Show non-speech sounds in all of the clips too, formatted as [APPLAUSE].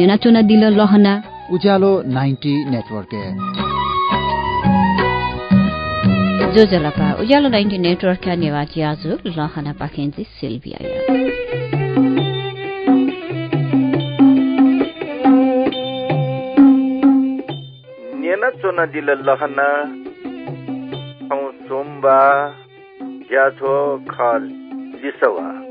नेना चोना दिल लहना उज्यालो नाइन्टी नेटवर्क जो जलपा उज्यालो नाइन्टी नेटवर्क नेवाची आज लहना पाखेन्जी सेल्भिया नेना चोना दिल लहना सोमबा ज्याथो खल लिसवा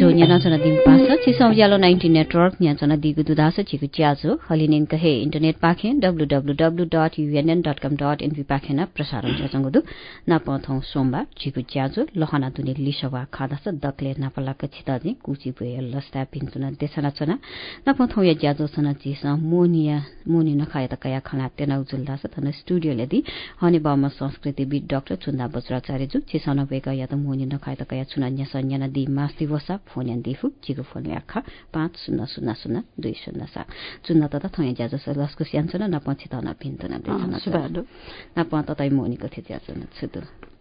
छो यहाँ नजना दिन पास छ चिसो उज्यालो नाइन्टी नेटवर्क यहाँ जना दिगु दुधास छिगु च्याजो हलिनेङ कहे इन्टरनेट पाखे W W W dot UNN dot com dot NP पाखे न प्रसारण छ दु नापथौं सोमबार छिगु च्याजो लहना दुने लिसवा खादास दकले नापला कछि दाजी कुची भए लस्ता पिन्चुना देशना चना नापथौं या ज्याजो सना चिस मोनिया मोनि नखाय त कया खना तेनाउ जुलदास थन स्टुडियो लेदि हने बामा संस्कृति विद डाक्टर चुन्दा बज्राचार्य जु छिसन भएका या त मोनि नखाय त कया छुना न्यास न्यासन्याना दि मास्ति वसा फोन यान दिफु जिगो फोन याखा पाँच शून्य शून्य शून्य दुई शून्य सात। चुन्न त त थया ज्याजो लस्को स्यान छन न पछि त न भिन्त न न प त तै मोनिको थियो ज्याजो न छुदु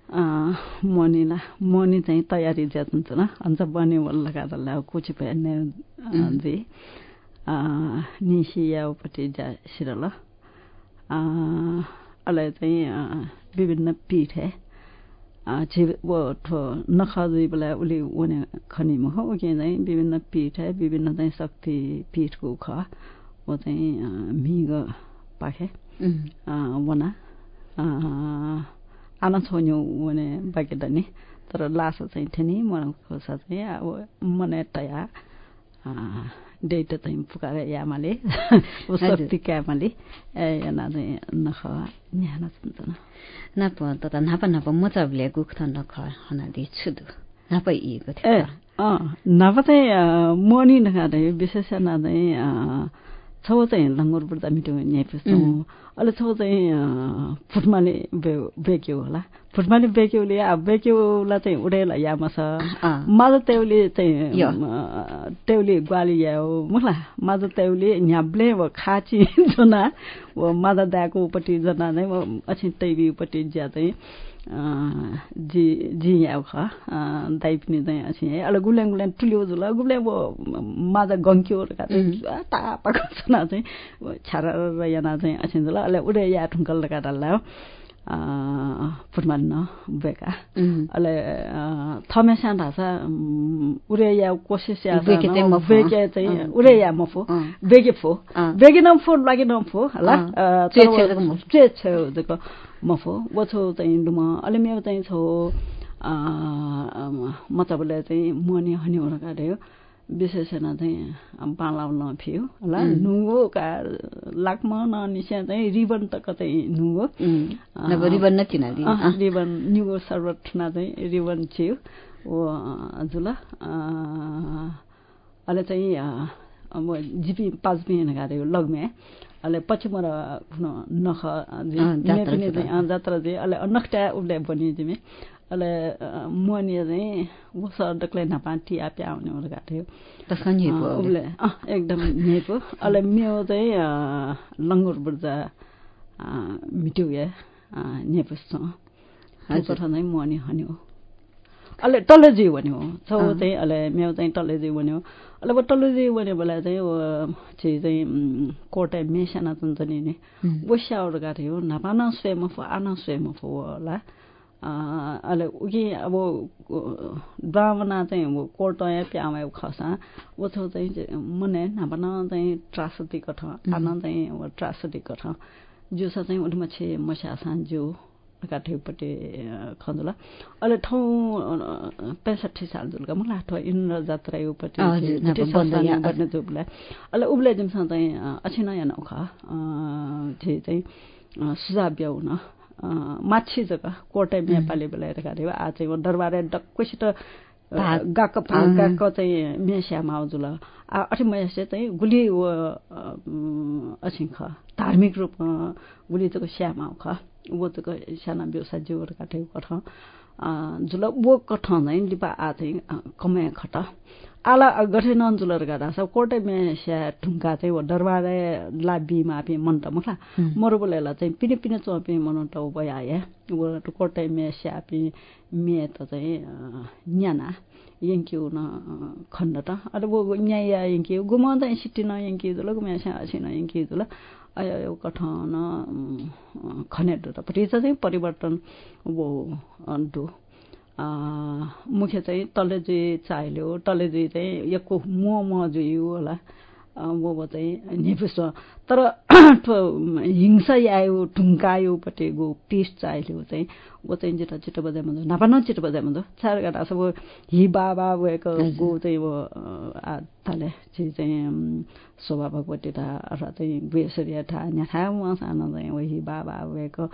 मोनिला मोनी चाहिँ तयारी ज्यात हुन्छ न अन्त बने वल्ल गादल्ला कुची पेन्ने जी निसी याउपट्टि जा सिरल अलि चाहिँ विभिन्न पीठ नखाजुई बेला उसले उनी खनिमा हो के चाहिँ विभिन्न पीठ है विभिन्न चाहिँ शक्ति पीठको ख वो चाहिँ मिग पाखे वना आना छोन्यो उनी बाकेट नि तर लासो चाहिँ थियो नि मलाई खोसा चाहिँ अब मने तया डेट चाहिँ पुकार यामाले चाहिँ नख न्याना सुन्छ नप त नाप नाप म चाहिँ अब गुख त नख हना दि। छुदु नाप इएको थियो ए नाप चाहिँ मनि नखाँदै विशेष चाहिँ छौ चाहिँ लङ्गुर बुढ्दा मिठो न्याइपुस्छौँ अहिले छौ चाहिँ फुटमाले बेक्यो होला। फुटमाले बेक्यौले अब बेक्यौलाई चाहिँ उडेला यामा छ माझ तेउले चाहिँ तेउले ग्वाली याओ मुला माझ तेउले न्याब्ले व खाची जना व माझ दाकोपट्टि जना नै अछिन तैबीपट्टि ज्या चाहिँ जी जी याउ ख दाइ पनि चाहिँ अछि है अहिले गुल्याङ गुल्याङ टुल्यो जुल गुल्याङ माझ गङ्क्यो तापाको छना चाहिँ छारा याना चाहिँ अछि जुल अहिले उडे या ठुङ्कल काटाला फुटमान न बेका अहिले थमे सान्डा छ उरे या कोसिस बेके चाहिँ उरे या मफो बेगे फो बेगे न फो लागि न फो होला चे छेउ देखो मफो वो छौ चाहिँ डुम अहिले मेरो चाहिँ छौ मतबले चाहिँ मनी हनी हुन काट्यो विशेषण चाहिँ पालाउन फियो होला नुगो का लाकमा ननिस्या चाहिँ रिबन त कतै नुगो रिबन न किन रिबन न्युगो सर्वठना चाहिँ रिबन छियो ओ हजुर अहिले चाहिँ अब जिपी पाँच बिहान गऱ्यो लग्मे। अहिले पछि मर नख जात्रा चाहिँ अहिले नख्टा उसले बनि जिमे अहिले मुनि चाहिँ उस डक्लै नपाटी आप्या आउने गएको थियो उसले एकदम नेपो अहिले मेरो चाहिँ लङ्गुर बुर्जा मिट्यो या नेपुस चाहिँ मुनि हन्यो अहिले टल्ले जिउ भन्यो छौ चाहिँ अहिले मेरो चाहिँ टल्ले जिउ भन्यो अहिले अब टल्ले जिउ भन्यो बेला चाहिँ छि चाहिँ कोटे मेसाना हुन्छ नि वस्याहरू गएको थियो नपाना स्वेम फो आना फो होला अहिले उगी अब ब्राह्मण चाहिँ अब कोर्ट प्यामा खसा ओछो चाहिँ मने नभन चाहिँ ट्रासदी कठ आना चाहिँ अब ट्रासदी कठ जुस चाहिँ उठमा छे मस्यासा जो काठेपट्टि खन्दुला अहिले ठाउँ पैँसठी साल जुलका मलाई ठाउँ इन्द्र जात्रा योपट्टि गर्ने जुबलाई अहिले उब्ले जिमसँग चाहिँ अछि नयाँ नौखा चाहिँ सुझाव ब्याउन माछी जग्गा कोटे नेपाली बेलाएर गऱ्यो आज दरबार डक्कैसित गएको गएको चाहिँ मेस्यामा आउजुल अठी मेस्या चाहिँ गुली असिङ ख। धार्मिक रूपमा गुली चाहिँ स्यामा ख। वो चाहिँ साना व्यवसाय जोर काटे कठ जुल वो कठ चाहिँ लिपा आ चाहिँ कमे खट। आला गठे नन जुलर गर्दा सब कोटे मे स्या ढुङ्गा चाहिँ दरबारे लाबी मापे मन त मुखला मरु बोलेला चाहिँ पिने पिने चोपे मन त उबया या कोटे मे स्यापी मे त चाहिँ न्याना। यङ्क्यु न खण्ड त। अरे वो न्याया यङ्क्यु गुमाउँदा सिटी न यङ्क्यु जुल गुम्या स्या छिन यङ्क्यु जुल अयो कठन खनेट पट्टि चाहिँ परिवर्तन वो अन्टु मुख्य चाहिँ तलेजी चाहियो। तलेजी चाहिँ यको म जुयो होला वो चाहिँ निपुस तर [CLEARS THROAT] हिंसा आयो ढुङ्कायोपट्टि गो पिस चाहियो चाहिँ वो चाहिँ छिटो बजाइ भन्दा नापा न छिटो बजाइ भन्दा चार गाडा सब हि बाबा गएको गो चाहिँ वो थाले चाहिँ स्वभावकपट्टि था अथवा चाहिँ बेसरिया ठा न्याथा उहाँ सानो चाहिँ हि बाबा गएको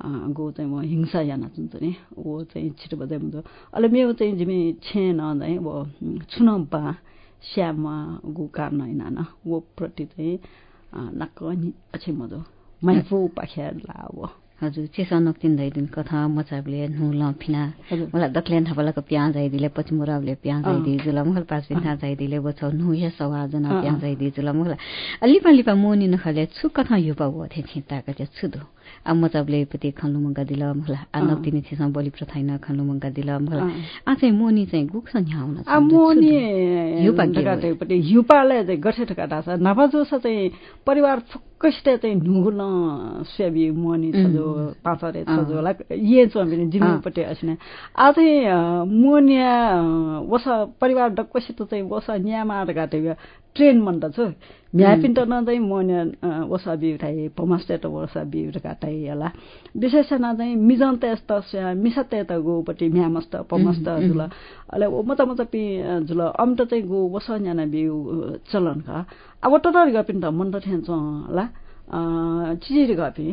गो चाहिँ म हिंसा याना चुन्छ नि वो चाहिँ छिटो बजाइ हुन्छ अहिले मेरो चाहिँ जिमी छेन चाहिँ वो छुन बा श्यामा गो कार्न हिँड वो प्रति चाहिँ नक्क पछि मजो माइफो पाख्या ला अब हजुर चेसा नक्तिन दैदिन कथा मचाबले नुल फिना मलाई दक्ल्यान थापालाको प्याज आइदिले पछि मुराबले प्याज आइदिए जुला महल पाँच पिन्था जाइदिले बछ नुया सवा जना प्याज आइदिए जुला महल लिपा लिपा मोनी नखाले छु कथा युपा हो थे छिताका चाहिँ छुदो अब मचाबले पति खन्लु मङ्गा दिल मला आ नक्तिनी छिसा बलि प्रथाइन खन्लु मङ्गा दिल मला आ चाहिँ मोनी चाहिँ गुक्स न्याउन आ मोनी युपाले चाहिँ गठे ठकाटा छ नभजो चाहिँ परिवार फुक्कस्टे चाहिँ नुगुन स्याबी मोनी छ जो पाँचरे छ जो होला ये छ भने जिम्मेपट्टि अस्ने आ चाहिँ मोनिया वसा परिवार डक्कसित चाहिँ वसा न्यामा गाटे ट्रेन म्हणतात म्यापिन्टन चाहिँ मोन्या वसा बिउठाइ पमास्टेट वसा बिउट काटाइ होला। विशेषण चाहिँ मिजन्त यस्तो मिसत त गोपट्टि म्यामस्त पमस्त जुल। अहिले मत मत पि जुल अम्ट चाहिँ गो वसा न्याना बिउ चलन का अब टटर गपिन त मन त ठेन्छ होला। चिजिर गपि।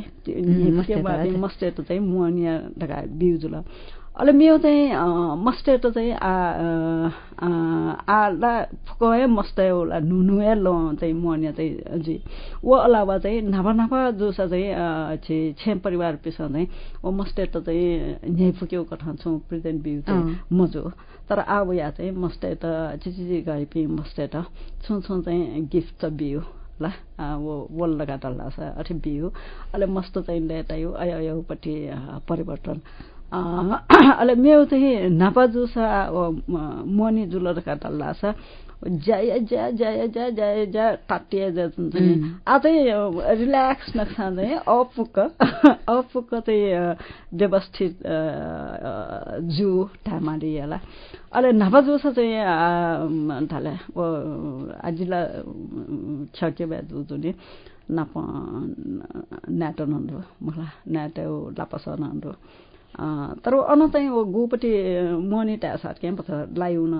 मस्टेट चाहिँ मोनिया ढका बिउ जुल। अहिले मेरो चाहिँ मस्टेट चाहिँ आला फुकए मस्ते होला नुनुए ल चाहिँ मन्या चाहिँ जी वो अलावा चाहिँ नाफा नाफा जोसा चाहिँ छे छे परिवार पिसा चाहिँ ओ मस्टेट चाहिँ न्याय फुक्यो कठा छौँ प्रेजेन्ट बिउ चाहिँ मजो। तर अब या चाहिँ मस्टेट चिचिची गए पि मस्टेट छु छु चाहिँ गिफ्ट छ बिउ ल वो वल्ल गाटल्ला छ अठे बिउ अहिले मस्त चाहिँ लेटायो अयोपट्टि परिवर्तन। अहिले मेरो चाहिँ नापाजुसा मनी जुलर काटल्ला छ ज्या ज्या ज्या ज्या ज्या ज्या टाटिया ज्या चाहिँ रिल्याक्स नक्सा चाहिँ अपुक्क [LAUGHS] अपुक्क चाहिँ व्यवस्थित जु ठामारियाला अहिले नापाजुस चाहिँ थाले आजिला छ के भए जुनी नाप न्याटो नन्दो मलाई न्याटो लापस नन्दो तर अन चाहिँ गोपट्टि मनी टासाट क्या पछ लाई उन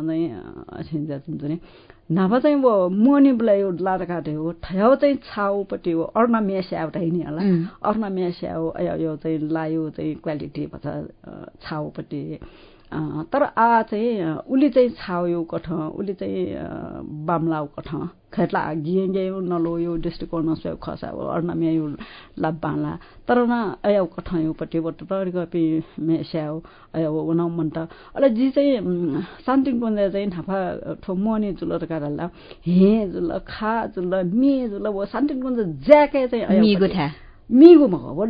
चाहिँ वो मनी बुलाई लार काटे हो ठयाउ चाहिँ छाउपट्टि हो अर्ना मेस्या एउटा नि होला। अर्ना मेस्या हो यो चाहिँ लायो चाहिँ क्वालिटी भन्छ छाउपट्टि। तर आ चाहिँ उसले चाहिँ छायो कठ उसले चाहिँ बाम्लाउ कठ। खेट्ला गिए गयो नलोयो दृष्टिकोण नस्यो खसा अर्ना म्यायो लाभ बाँला। तर न अया कठयोपट्टि बट तरी गपी मेस्याओ अया उन मन त अहिले जी चाहिँ शान्ति कुन्द चाहिँ नाफा ठो मनी जुल कारणला हे जुल खा जुल मे जुल वो शान्ति कुन्द ज्याके चाहिँ मिगो भएको वो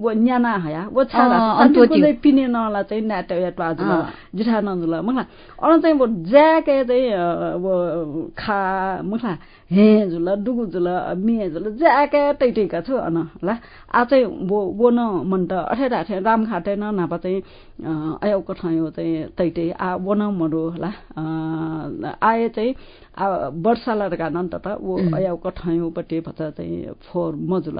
वो न्याना हया वो छाला कुनै पिने नला चाहिँ नाट या टाजुल जिठा नजुल मलाई अरू चाहिँ वो ज्याके चाहिँ वो खा मुखला हे जुल डुगु जुल मे जुल ज्याके टैटैका छु अन ल आ चाहिँ वो वो न मन त अठे राठे राम खाटे न नापा चाहिँ अयाउको ठाउँ चाहिँ तैटै आ वो न मरो होला आए चाहिँ वर्षाला गान त त वो अयाउको ठाउँपट्टि भन्छ चाहिँ फोहोर मजुल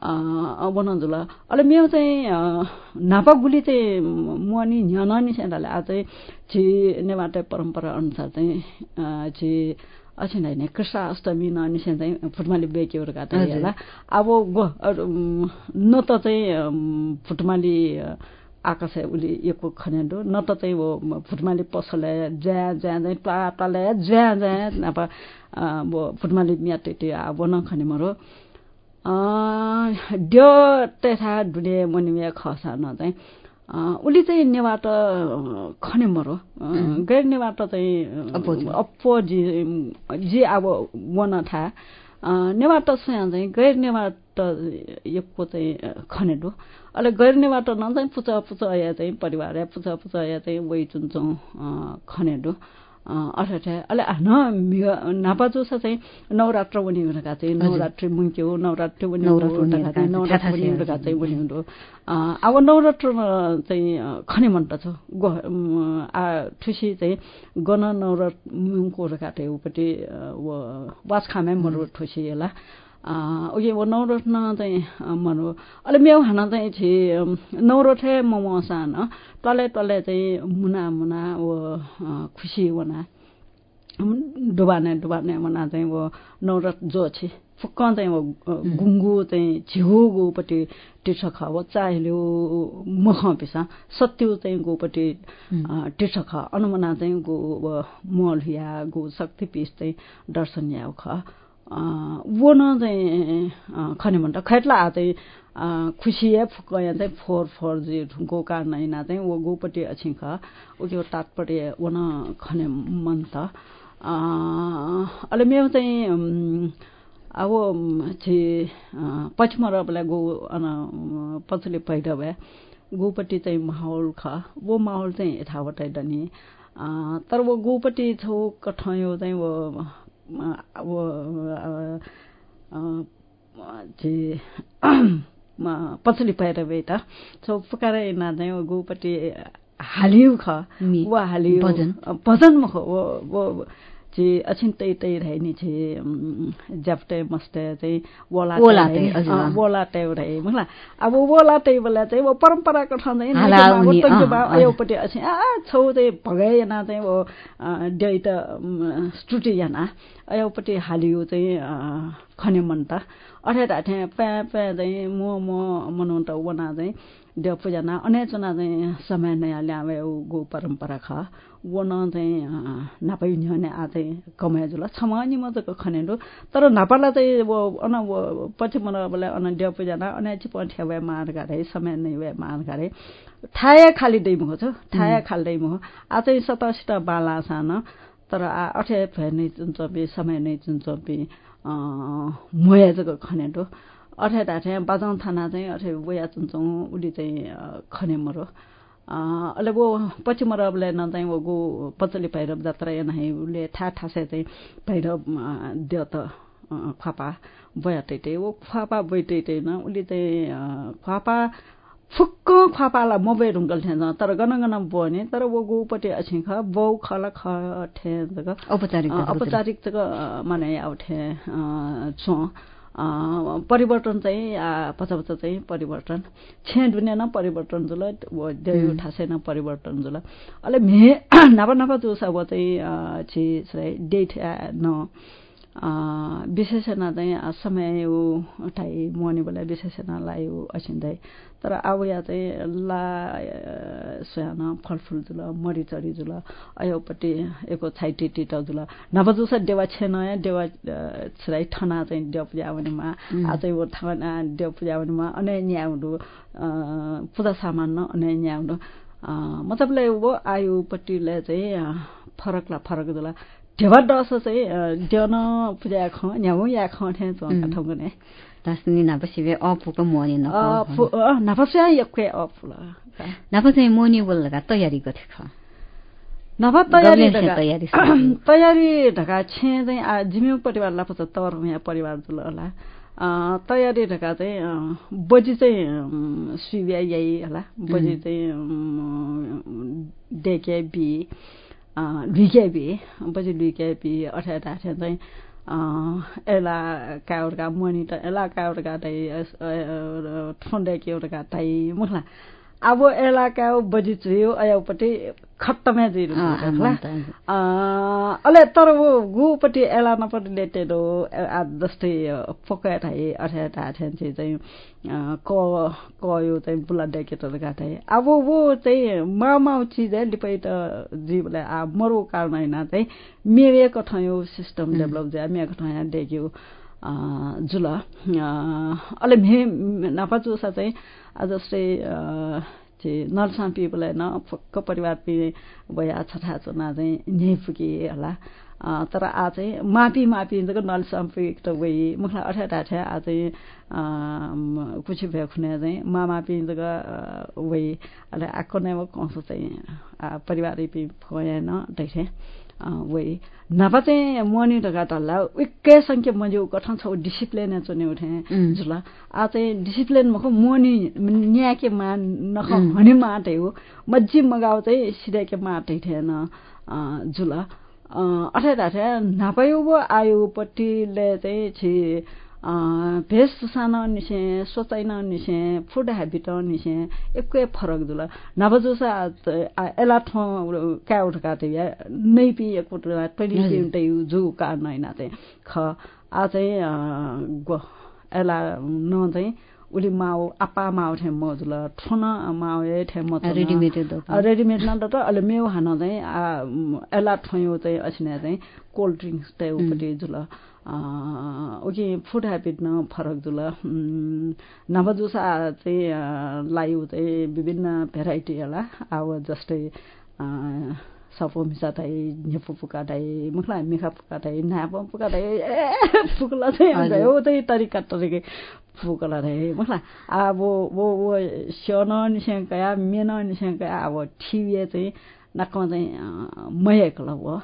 बनजुल अहिले मेरो चाहिँ नापागुली चाहिँ मुनि न्यानी सेन्डाले आज चाहिँ छि नेवाटे परम्परा अनुसार चाहिँ छि अछिन होइन कृष्ण अष्टमी ननिसेन चाहिँ फुटमाली बेक्योहरू गाटा होला। अब गो न त चाहिँ फुटमाली आकाश उसले यो खनेन्डो न त चाहिँ वो फुटमाली पसले ज्या ज्या चाहिँ प्ला प्लाले ज्या ज्या अब फुटमाली म्याटे अब न खने मरो। ड्यो तेथा डुले मनिमे खसा न चाहिँ। उसले चाहिँ नेवाट खने मरो गैर नेवाट चाहिँ अप्पो जी जी अब वन था। नेवाट चाहिँ गैर नेवाट यको चाहिँ खनेडो अहिले गैर नेवाट न चाहिँ पुचा पुचा या चाहिँ परिवार या पुचा पुचा या चाहिँ वही चुन्छौँ खनेडो अहिले न नापाचोसा चाहिँ नवरात्र उनी हुनका चाहिँ नवरात्री मुन्क्यो नवरात्री उनी नवरात्री हुनका चाहिँ उनी हुनु अब नवरात्र चाहिँ खने मन्ट छ ठुसी चाहिँ गन नवरात्र मुङको रकाटे उपट्टि वास खामे मरु ठुसी उयो नौरत्न चाहिँ मनो अहिले मेउ खाना चाहिँ छि नौरठे मोमो सान तले तले चाहिँ मुना मुना वो खुसी वना डुबाने डुबाने मना चाहिँ वो नौरथ जो छि फुक्क चाहिँ वो गुङ्गु चाहिँ झिउ गोपट्टि टिर्छ ख वो चाहेल्यो मख पिसा सत्यो चाहिँ गोपट्टि टिर्छ ख अनुमना चाहिँ गो मल या गो शक्ति पिस चाहिँ दर्शन या ख वो चाहिँ खने भन्ट खैटला चाहिँ खुसिया फुकया चाहिँ फोर फोर जी गो कार्न चाहिँ वो गोपट्टि अछि ख उयो टाटपट्टि वन खने मन त अहिले मेरो चाहिँ अब छि पश्चिम रबलाई गो अन पछिल्लो पहिरो भए गोपट्टि चाहिँ माहौल ख वो माहौल चाहिँ यथावटै डनी तर वो गोपट्टि छौ कठयो चाहिँ वो अब [CLEARS THROAT] पछिल्लो पाएर बेटा सो पुकारे नाच्दै गोपट्टि हालिउ ख। वा हालिउ भजन। भजन खो वो ची अछिन तै तै रहे नि छे जपटे मस्टे चाहिँ वोला वोला तै रहे। मला अब वोला बेला चाहिँ वो परम्पराको ठाउँ चाहिँ अयोपट्टि अछि आ छौ चाहिँ भगाइ ना चाहिँ वो ड्याइ त स्टुटी याना अयोपट्टि हालियो चाहिँ खने मन त अठे ढाठे प्या प्या चाहिँ म म मनाउँ त वना चाहिँ देव पूजा ना अनेचना चाहिँ समय नयाँ ल्यावे गो परम्परा ख। वो न चाहिँ नापाइ न्यने आ चाहिँ कमाए जुल। छमानी मजाको खनेलो तर नापाला चाहिँ वो अन वो पछि मन बोले अन देव पूजा ना अने चाहिँ पठ्या वे मार गारे समय नै वे मार गारे। थाया खाली दै छ थाया खाली दै मुख आ चाहिँ सतासित बाला सान तर आ अठे फेर्ने जुन चपी समय नै जुन चपी मोया जग्गा खनेलो अठे ढाठे बाजाउँ थाना चाहिँ अठे बोया चुन्छौँ उसले चाहिँ खने मरो अहिले वो पछि मरबले न चाहिँ वो गो पचली भैरव जात्रा या नाही उसले ठा ठासे चाहिँ भैरव दियो त ख्वापा बया टैटे वो ख्वापा बैटैटे न उसले चाहिँ ख्वापा फुक्क ख्वापालाई मोबाइल रुङ्गल ठेन तर गन गन बो नि तर वो गोपट्टि अछि ख बौ खल ख ठे औपचारिक औपचारिक माने आउठे छु परिवर्तन चाहिँ पछ पछ चाहिँ परिवर्तन। छे दुनियाँ न परिवर्तन जुल देउ ठासे न परिवर्तन जुल। अहिले मे [CLEARS THROAT] नापा नापा जुसा वो चाहिँ छि डेट न। विशेषण चाहिँ समय उठाइ मनी बेला विशेषणलाई असिँदै तर अब या चाहिँ ला सोयान फलफुल जुल मरिचरी जुल अयोपट्टि एको छाइटी टिट जुल नबजुस देवा छेन देवा छिराइ ठना चाहिँ देव पूजा भनेमा आ चाहिँ वो ठना देव पूजा भनेमा अने न्याउडु पूजा सामान न अने न्याउडु। मतलबले वो आयुपट्टिले चाहिँ फरकला फरक जुल ढेवा डस चाहिँ ड्यन पूजा ख न्याउ या ख ठे ठाउँको ने तयारी नभा तयारी तयारी तयारी ढका छे चाहिँ आ जिम्यु परिवारलाई पछ तर यहाँ परिवार जुल होला तयारी ढका चाहिँ बजी चाहिँ सुव्या यही होला बजी चाहिँ डेके बी पछि लुइक्यापी अठार आठे चाहिँ एला काउरका अब एलाका बजी चुयो अयापट्टि खट्टमै जिरो अले तर वो गुपट्टि एला नपट्टि लेटेर जस्तै पकाए ठाए अठ्या ठाठ्यान चाहिँ क कयो चाहिँ बुला डेकेटर गाठाए अब वो चाहिँ माउ चिज है लिपै त जीवलाई आ मरो कारण होइन चाहिँ मेरेको ठाउँ सिस्टम डेभलप चाहिँ मेको ठाउँ डेक्यो जुल। अहिले मे नापा चुसा चाहिँ जस्तै नलसापी बोलाएन फक्क परिवार पि भया छठा चुना चाहिँ यहीँ पुगे होला। तर आ चाहिँ मापी मापी जग नलसापी त वही मुखला अठ्या टाठ्या आ चाहिँ कुछि खुने चाहिँ मा मापी जग वही अहिले आएको नै कसो चाहिँ परिवार पि देखे वही नापा चाहिँ मनि ढका तल्ला एकै सङ्ख्या मजे कठन छ डिसिप्लिन चुने उठे। जुला आ चाहिँ डिसिप्लिन मख मनि न्याके मा नख हने माटे हो। मज्जी मगाउ चाहिँ सिधाके माटे थिएन। जुला अठै अठाइ नापायो आयोपट्टिले चाहिँ छि निसे सोचाइ निसे फुड हेबिट निसे एकै फरक नभजुसा एला ठाउँ क्या उठका थिए नै पि एक ट्वेन्टी जु का नैना चाहिँ ख आ चाहिँ एला न चाहिँ उली माउ आपा माउ ठे म जुल ठुन माउ ए ठे म रेडिमेड रेडिमेड न त अहिले मेउ हान चाहिँ एला ठयो चाहिँ असिना चाहिँ कोल्ड ड्रिङ्क्स चाहिँ उपट्टि जुल उकि फुड हेबिट न फरक जुल नवजुसा चाहिँ लाइउ चाहिँ विभिन्न भेराइटी होला। अब जस्तै सपो मिसा थाइ झेपो पुका थाइ मुखला मिखा पुका थाइ नापो पुका थाइ ए फुकला चाहिँ हो त्यही तरिका तरिकै फुकला थाइ मुखला अब वो वो स्योन निस्याङ कया मेन निस्याङ कया अब ठिबिए चाहिँ नाकमा चाहिँ मयकला हो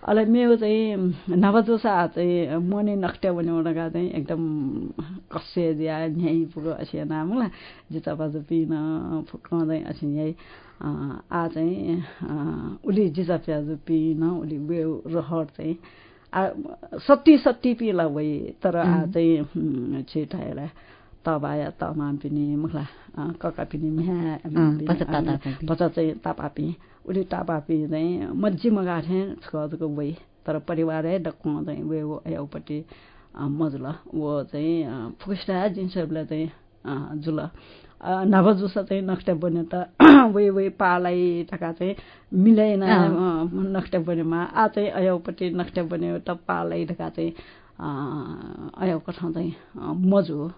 अहिले मेरो चाहिँ नवजोसा चाहिँ मने नक्ट्या बनाउनका चाहिँ एकदम कसे दिया यहीँ पुगो असिया नामला जिता बाजु पिन फुक्काउँदै असी यहीँ आ चाहिँ उसले जिजा प्याजु पिन उसले बेउ रहर चाहिँ आ सत्ती सत्ती पिला भइ तर आ चाहिँ छिटाएर तबाया तमा पिने मुखला कका पिने म्या पचा चाहिँ तापापी। उसले तापापी चाहिँ मजी मगाएको थिएँ छको वही तर परिवारै डक्क चाहिँ वे एउपट्टि मजुल। वो चाहिँ फुस्टा जिन्सहरूलाई चाहिँ जुल। नभजुसा चाहिँ नक्स्टा बन्यो त [CLEARS THROAT] वे वे पालाई टका चाहिँ मिलाएन नक्स्टा बन्योमा। आ चाहिँ अयाउपट्टि नक्स्टा बन्यो त पालाई ढका चाहिँ अयाउको ठाउँ चाहिँ मजु हो।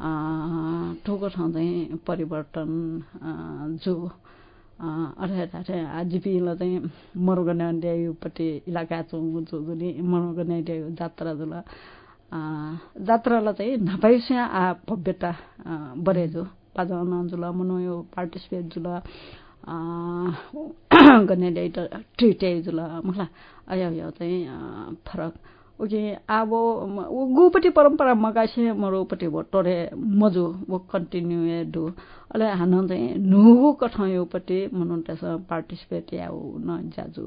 ठोको ठाउँ चाहिँ परिवर्तन जो अठाइ अठाइ जिपिला चाहिँ मरुगने ड्यायुपट्टि इलाका चौँ जुली मरुगने ड्यायु जात्रा जुल जात्रालाई चाहिँ नपाइस्या आ भव्यता बढेजु। पाजाउन जुल मनायो पार्टिसिपेट जुल गर्ने ड्याइ त ट्रिटे जुल मुखला अयो चाहिँ फरक। उके अब गुपट्टि परम्परा मगासे मरोपट्टि भोटोरे मजु वो कन्टिन्यू डु अले हान चाहिँ नुगु कठायोपट्टि मनुन्टेस पार्टिसिपेट या न जाजु।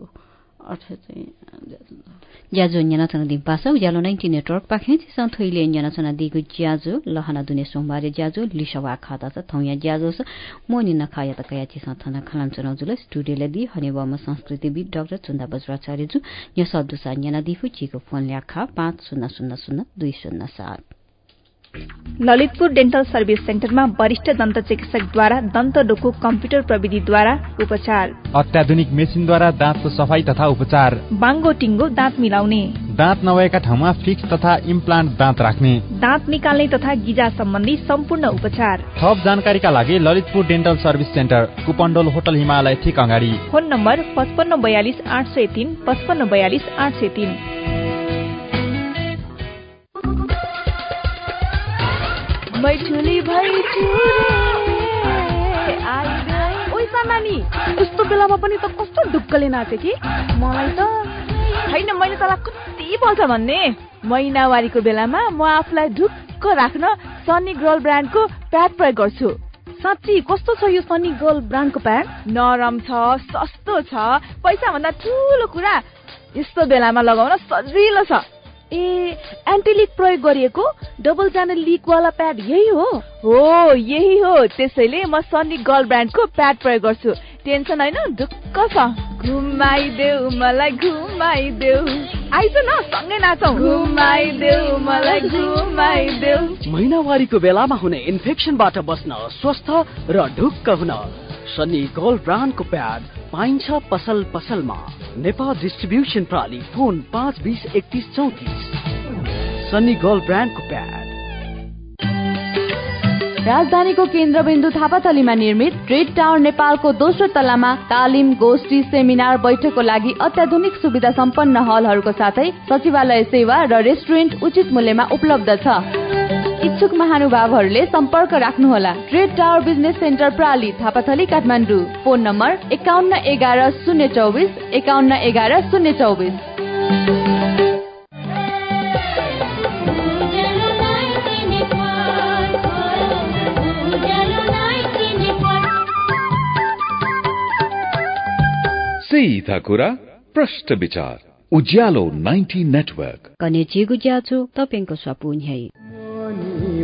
ज्याजो न्याना छन दि पासा उज्यालो 90 नेटवर्क पाखे छि थैले न्याना छन दिगु ज्याजो लहना दुने सोमबारे ज्याजो लिसवा खाता छ थौया ज्याजो छ। मोनि नखाया त कया छि थना खलान चुनाउ जुल स्टुडियोले दि हनेवामा संस्कृति विद डाक्टर चुन्दा बज्राचार्य जु न्य सदुसा न्याना दिफु चिको फोन ल्याखा 5000 207 ललितपुर डेन्टल सर्भिस सेन्टरमा वरिष्ठ दन्त चिकित्सकद्वारा दन्त डोको कम्प्युटर प्रविधिद्वारा उपचार। अत्याधुनिक मेसिनद्वारा दाँतको सफाई तथा उपचार। बाङ्गो टिङ्गो दाँत मिलाउने। दाँत नभएका ठाउँमा फिक्स तथा इम्प्लान्ट दाँत राख्ने। दाँत निकाल्ने तथा गिजा सम्बन्धी सम्पूर्ण उपचार। थप जानकारीका लागि Lalitpur dental service centre Kupondole hotel Himalaya ठिक अगाडि। फोन नम्बर पचपन्न बयालिस आठ सय तिन पचपन्न बयालिस आठ सय तिन। सानानी यस्तो बेलामा पनि त कस्तो ढुक्कले नाचे कि? मलाई त छैन मैले तँलाई कति पल्छ भन्ने? महिनावारीको बेलामा म आफूलाई ढुक्क राख्न सनी गर्ल ब्रान्डको प्याड प्रयोग गर्छु। साँच्ची कस्तो छ यो सनी गर्ल ब्रान्डको प्याड? नरम छ सस्तो छ पैसा भन्दा ठुलो कुरा यस्तो बेलामा लगाउन सजिलो छ। ए एन्टी प्रयोग गरिएको? डबल च्यानल लिकवाला प्याड यही हो। हो यही हो। त्यसैले म सनी गर्ल ब्रान्डको प्याड प्रयोग गर्छु। टेन्सन होइन ढुक्क छ। घुमाइदेऊ मलाई घुमाइदेऊ। आइज न सँगै नाचौँ। घुमाइदेऊ मलाई घुमाइदेऊ। महिनावारीको बेलामा हुने इन्फेक्सनबाट बस्न स्वस्थ र ढुक्क हुन। सनी गोल्ड ब्रान्डको प्याड पाइन्छ पसल पसलमा नेपाल डिस्ट्रिब्युसन प्रणाली फोन पाँच बिस एकतिस चौतिस। सनी गोल्ड ब्रान्डको प्याड। राजधानीको केन्द्रबिन्दु थापाथलीमा निर्मित ट्रेड टावर नेपालको दोस्रो तलामा तालिम गोष्ठी सेमिनार बैठकको लागि अत्याधुनिक सुविधा सम्पन्न हलहरूको साथै सचिवालय सेवा र रेस्टुरेन्ट उचित मूल्यमा उपलब्ध छ। इच्छुक महानुभावहरूले सम्पर्क राख्नुहोला। ट्रेड टावर बिजनेस सेन्टर प्राली थापाथली काठमाडौँ। फोन नम्बर एकाउन्न एघार शून्य चौबिस एकाउन्न एघार शून्य चौबिस। सीधा कुरा प्रष्ट विचार। Ujyaalo ninety network. कने जेगु ज्याचो तपाईँको सपुन है।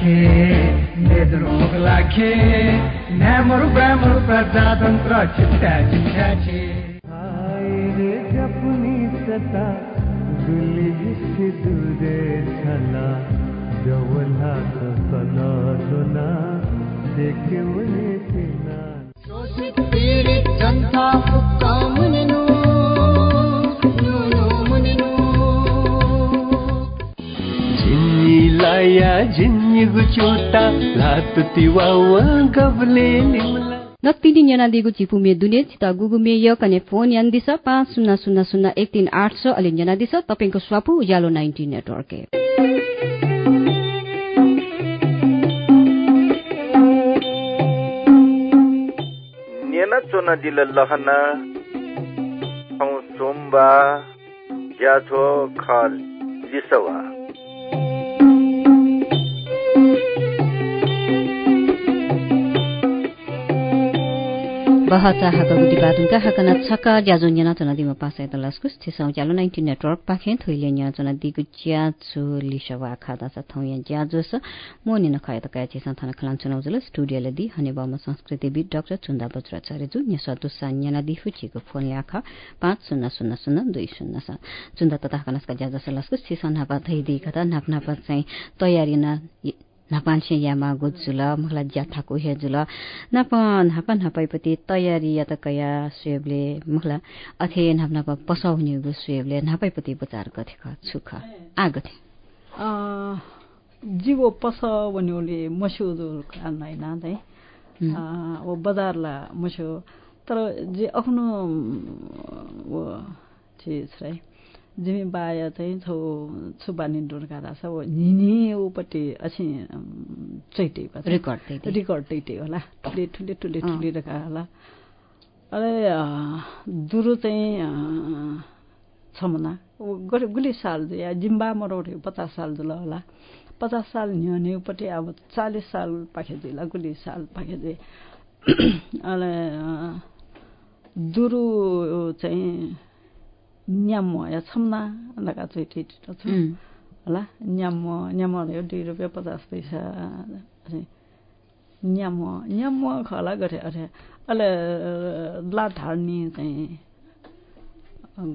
लाखे नेदरो लाखे न्यामरु ब्रामरु प्रजातन्त्र चिट्टा छे रे जपुनी सता दुली बिसी दुरे छला जवला कला दोना देखे उनी तिना शोषित पीडित जनता मुक्का मुनिनु लाया जिन्निगु चोटा लात तिवावा गबले निमला नत्तिनी न्याना दिगु चिपुमे दुने चिता गुगुमे य कने फोन यान दिस पाँच शून्य शून्य शून्य एक तिन आठ छ अलि न्याना दिस तपाईँको स्वापु उज्यालो नाइन्टी नेटवर्क। न्याना चोना दिल लहना सोमबा ज्याथो खल जिसवा। बहता हाका गुटी बादुङका हाका नछका ज्याजुङ न्याना चना दिमा पासै त लास्कु छिसौ ज्यालो 19 नेटवर्क पाखे थुइले न्याना चना दिगु ज्या छु लिसवा खादा छ थौ या ज्या जस मोनि न खाय त का छ सन थाना खलान चना जुल स्टुडियोले दि हने बम संस्कृति बि डाक्टर चुन्दा बत्र चरे जु न्या सतु सान न्याना दिफु छिगु फोन याखा 5000202 सन चुन्दा तथा हाका नस्का ज्या जस लास्कु छिसन हाबा धै दि गता नाप नाप चाहिँ तयारी नापान्से यामा गोजुल मलाई ज्याथाको हेजुल नाप नापा नापाइपति तयारी या त कया सुएबले मुखला अथे नाप नाप पसाउने गो सुएबले नापाइपति बचार गथेक छुख आगथे जीवो पस भन्ने मस्यो होइन है अब बजारला मस्यो तर जे आफ्नो चिज है जिमी बाया चाहिँ छौ छुबानी डुर्का छ। निनी ऊपट्टि अछि चैटे रेकर्ड रेकर्ड तैटे होला। ठुले ठुले ठुले ठुले रका होला। अरे दुरो चाहिँ छमना। गुली साल या जिम्बा मरौटे पचास साल जुल होला। पचास साल न्युपट्टि अब चालिस साल पाखेदिला गुली साल पाखेदे [CLEARS THROAT] अहिले दुरु चाहिँ न्यामो या छम्ना लगा चाहिँ ठिटो छ होला न्यामो न्यामो दुई रुपियाँ पचास पैसा न्यामो न्यामो खला गरे अरे अहिले ला ढाड्ने चाहिँ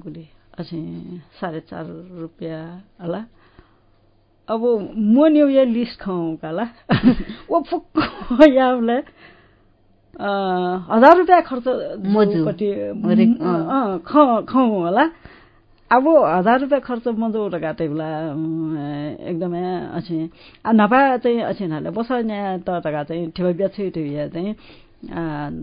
गुली अझै साढे चार रुपियाँ होला अब म नि यो लिस्ट खाउँ काला ओ फुक्क यालाई हजार रुपियाँ खर्च खाउँ होला अब हजार रुपियाँ खर्च मजो गाते बेला एकदमै असी नभा चाहिँ असी नाले बसाउने त तगा चाहिँ ठेवा बिहा छु ठेविया चाहिँ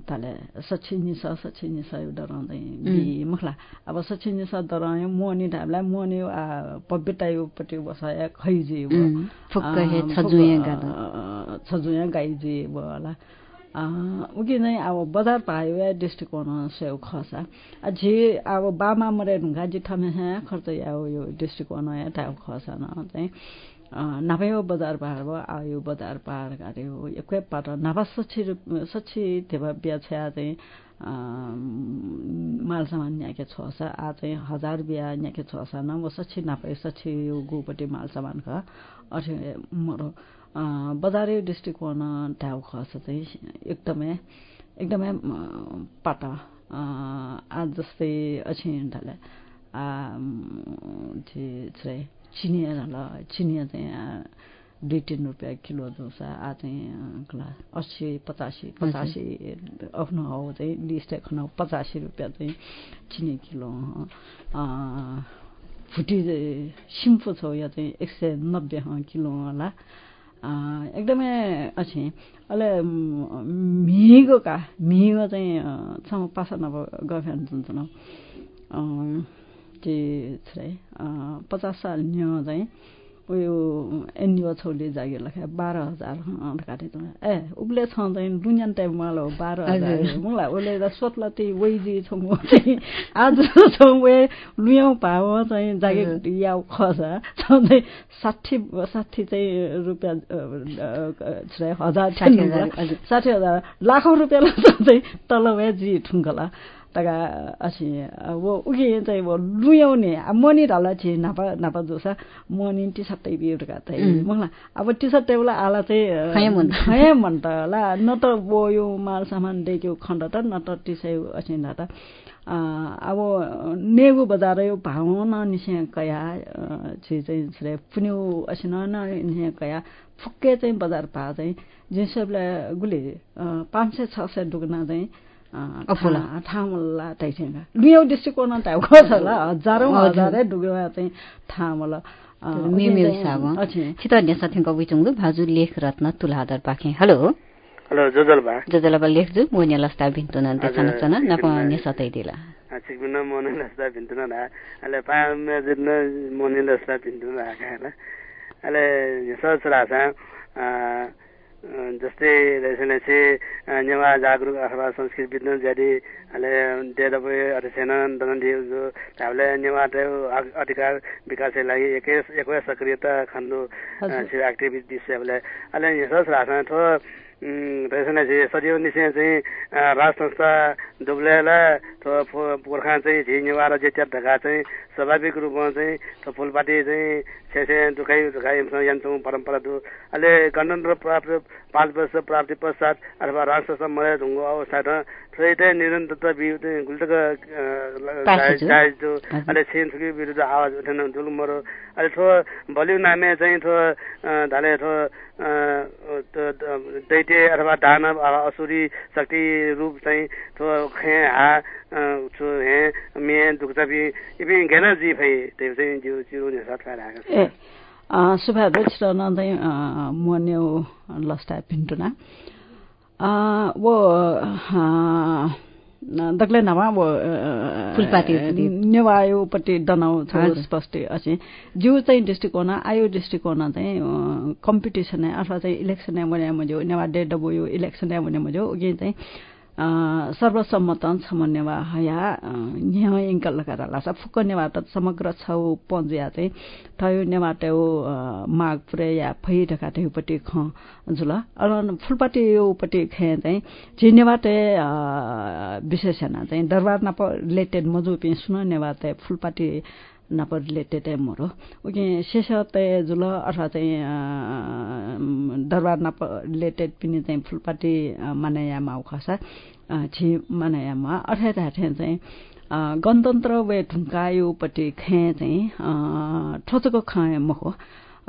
ताले सच्छिनी छ सच्छिनी छ बि मुखला। अब सच्छिनी छ दरायो मोनी ढाबलाई मोनी पब्बेटा योपट्टि बसाए खैजे छजुया गाइजे होला। उगी नै अब बजार पायो या दृष्टिकोण सेउ खसा झे अब बामा मरे ढुङ्गा जी ठमे खर्च या यो दृष्टिकोण या टाउ खसा न चाहिँ नापायो बजार पार भयो आयो बजार पार गर्यो एकैपल्ट नापा सच्ची सच्ची देवा बिहा चाहिँ माल सामान न्याके छ आ चाहिँ हजार बिहा न्याके छ न म सच्ची नापायो सच्ची यो गोपट्टि माल सामान ख अठे मरो बजारे दृष्टिकोण ढाउ खस चाहिँ एकदमै एकदमै पाटा आज जस्तै अछि ढाले चिनिया ल चिनिया चाहिँ दुई तिन रुपियाँ किलो जोस आ चाहिँ अस्सी पचासी पचासी आफ्नो हो चाहिँ लिस्ट खनाउ पचासी रुपियाँ चाहिँ चिनी किलो फुटी सिम्फो छ या चाहिँ एक सय नब्बे किलो होला। एकदमै अछि। अहिले मिहिगो का मिहिगो चाहिँ छ पासा नभ गफेन जुन के छ पचास साल न्य चाहिँ। उयो एनजिओ छौले जागिर लेखा बाह्र हजार काटेको ए उब्ले छ चाहिँ दुनियाँ टाइम माल हो बाह्र हजार। मलाई उसले त सोध्ला त्यही वैजी छौँ चाहिँ। आज छौँ वे लुयाउ भाव चाहिँ जागिर या खस चाहिँ साठी साठी चाहिँ रुपियाँ हजार साठी हजार लाखौँ रुपियाँलाई चाहिँ तल जी तगा असी वो उगे चाहिँ लुयाउने अब मनी ढल्ला छि नापा नापा जोसा मनी टी सर्ट टाइप एउटा त मलाई अब टी सर्ट टाइप आला चाहिँ खया भन्छ होला न त वो यो माल सामान देख्यो खण्ड त न त टी सय असी न त अब नेगु बजार यो भाउ न निसे कया छि चाहिँ छरे पुन्यु असी न निसे कया फुक्के चाहिँ बजार भा चाहिँ जिसबले गुले पाँच सय छ सय डुग्ना चाहिँ ठाउँला टाइसँग लुयौ डिस्ट्रिक्टको टाइप छ होला हजारौँ हजारै डुगेवा चाहिँ ठाउँला मेमेल भाजु लेख रत्न तुलाधर पाखे हेलो हेलो जोजलबा जोजलबा मोन्या लस्ता चन नपाउने सतै दिला मोने लस्ता ना अले पा मेजिन मोने अले जस्तै रहेछन् चाहिँ नेवा जागरुक अथवा संस्कृत विद्वान ज्यादी अहिले डेढ भयो अठसेन दनदियो जो हामीले नेवा अधिकार विकासको लागि एकै एकै सक्रियता खन्नु एक्टिभिटी हामीले अहिले यसो राख्न थो रहेछन् चाहिँ सजिलो निश्चय चाहिँ राज संस्था दुब्लेलाई पुर्खा चाहिँ झि नेवा र जेटिया ढका चाहिँ स्वाभाविक रूपमा चाहिँ फुलपाती चाहिँ छेसे दुखाइ दुखाइ यान्छौँ परम्परा दु अहिले गणतन्त्र प्राप्त पाँच वर्ष प्राप्ति पश्चात अथवा राष्ट्र मर्यादा ढुङ्गो अवस्था थोरै निरन्तरता गुल्टक अहिले छिन थुकी विरुद्ध आवाज उठेन धुल मरो अहिले थो भलिउ नामे चाहिँ थो धाले थो दैटे अथवा दानव असुरी शक्ति रूप चाहिँ थो खे हा छु हे मे दुख्छपि इपि घेन जी फै त्यो चाहिँ जिउ चिरो ने साथ खाएर ए सुभा रुच र नदै मन्यौ लस्टा पिन्टुना वो दग्ले नभा वो फुलपाती नेवायोपट्टि डनाउ छ स्पष्ट अझै जिउ चाहिँ दृष्टिकोण आयो दृष्टिकोण चाहिँ कम्पिटिसन अथवा चाहिँ इलेक्सन भने मजो नेवा डे डब्लु इलेक्सन भने मजो उगे चाहिँ सर्वसम्मत समन्यवा हया न्याय इङ्कल लगाएर लासा। फुक्क त समग्र छौ पन्जिया चाहिँ। थयो नेवा ट्याउ माग पुरै या फै ढका ट्याउपट्टि ख जुल। फुलपाटी योपट्टि खे चाहिँ झिनेवाटे विशेषण चाहिँ दरबार रिलेटेड मजु पि सुन चाहिँ फुलपाटी नाप रिलेटेड मोरो उके शेष तय जुल अथवा चाहिँ दरबार नाप रिलेटेड पनि चाहिँ फुलपाटी मानायामा खसा छि मानायामा अठार चाहिँ गणतन्त्र वे ढुङ्कायोपट्टि खे चाहिँ ठोचको खाए मखो